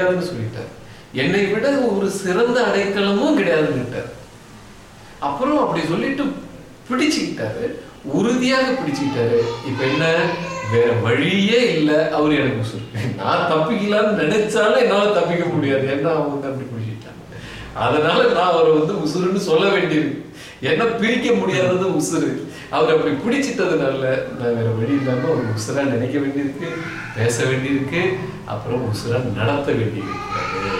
கிடையாதுன்னு சொல்லிட்டார். என்னை விட ஒரு சிறந்த அடைக்கலமும் கிடையாதுன்னுட்டார். அப்புறம் அப்படி சொல்லிட்டு பிடிச்சுக்கிட்டாரு. உறுதியாக பிடிச்சுக்கிட்டாரு. இப்ப என்ன? வேற வழியே இல்லை. அவர் எனக்கு உசுரு நான் தப்பிக்கலாம்னு நினைச்சாலும் என்னால தப்பிக்க முடியாது. ஏன்னா அவங்க வந்து அப்படி பிடிச்சிட்டாங்க அதனால நான் அவரை வந்து உசுருன்னு சொல்ல வேண்டியிருக்கு என்ன பிரிக்க முடியாதது உசுரு. அவர் அப்படி பிடிச்சிட்டதுனால நான் வேற வழி இல்லாம ஒரு உசுரா நினைக்க வேண்டியிருக்கு பேச வேண்டியிருக்கு அப்புறம் உசுரா நடத்த வேண்டியிருக்கிறது.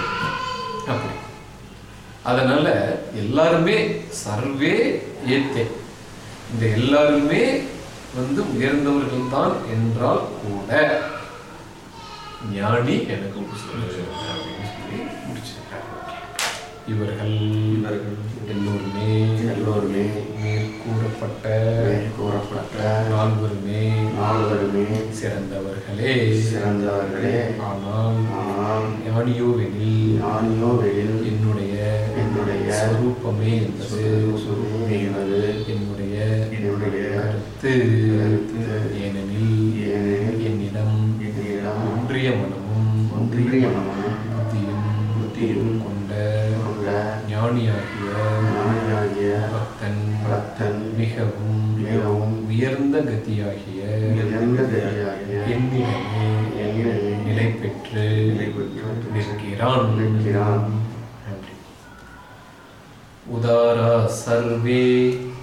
அப்படி. அதனால எல்லாருமே சர்வே ஏத்தே. இந்த எல்லாருமே வந்து உயர்ந்தவர்கள் தான் என்றால் கூட ஞானி எனக்கு அப்படின்னு சொல்லி முடிச்சிருக்காரு. இவர்கள் இவர்கள் எல்லோருமே எல்லோருமே மேற்கூறப்பட்ட நால்வருமே சிறந்தவர்களே. சிறந்தவர்களே. ஆனால் ஆனால் ஞானியோவெனில் ஞானியோவெனில் என்னுடைய என்னுடைய ஸ்வரூபமே என்பது சுரூபமே என்பது என்னுடைய என்னுடைய கருத்து. கருத்து. ஏனெனில் ஏனெனில் என்னிடம் என்னிடம் ஒன்றிய மனமும் ஒன்றிய மனமும் புத்தியும் புத்தியும் கொண்ட ஞானியாகிய பக்தன் பக்தன் மிகவும் மிகவும் உயர்ந்த கதியாகிய உயர்ந்த கதியாகிய என்னிடமே என்னிடமே நிலை பெற்று நிலை பெற்று நிற்கிறான். நிற்கிறான் உதாரா சர்வே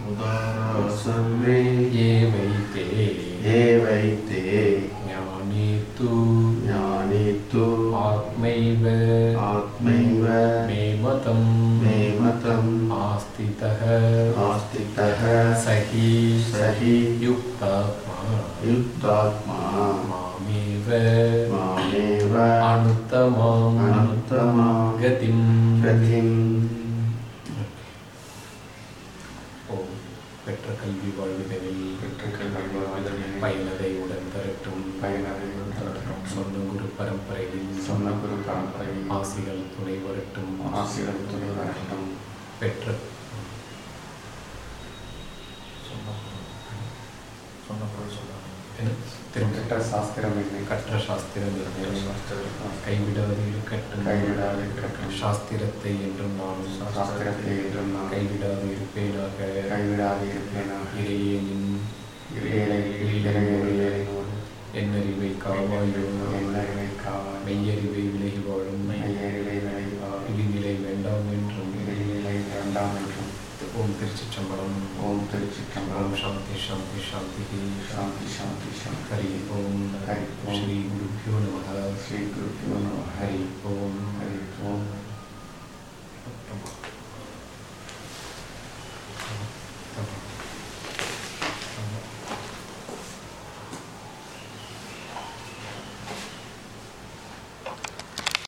உதாரா சர்வே ஏ வைத்தே ஏ வைத்தே ஞானே தூ ஞானே தூ ஆத்மைவ. ஆத்மைவ மேமதம் ஆஸ்திதः आस्तिकः சகி सहि யுக்தாத்மா युक्तात्मा மாமேவ मामेव அனுத்தமாம் अनुत्तमा கதிம் गतिम् ஓம் பெற்ற கல்வி வாழ்வுகளில் பயனதை உடன் தரட்டும் சொன்ன குரு பரம்பரையில் சொன்ன குரு பரம்பரை ஆசிகள் துணை வரட்டும் ஆசிரியர் துணை வரட்டும் பெற்ற என்ன? திரும்ப திரும்ப சாஸ்திரம் என்னை கற்ற சாஸ்திரம்? கைவிடாது இருக்கட்டும் கைவிடாது இருக்கட்டும். சாஸ்திரத்தை என்றும் நான் சாஸ்திரத்தை என்றும் நான் கைவிடாது இருப்பேனாக கைவிடாது இருப்பேனாக இறையேனின் இறையலை இறையலையோடு என்னறிவை காவாயோ என்னறிவை காவாய் மெய்யறிவை விலகி வாழும் மெய்யறிவை விளைவாய் இடிநிலை வேண்டாம் என்றும் இறைநிலை வேண்டாம் என்றும் ஓம் ओम त्रिचित्रम ओम शांति शांति शांति शांति शांति शांति ओम हरि ओम। श्री गुरुभ्यो नमः। श्री गुरुभ्यो नमः। हरि ओम हरि ओम।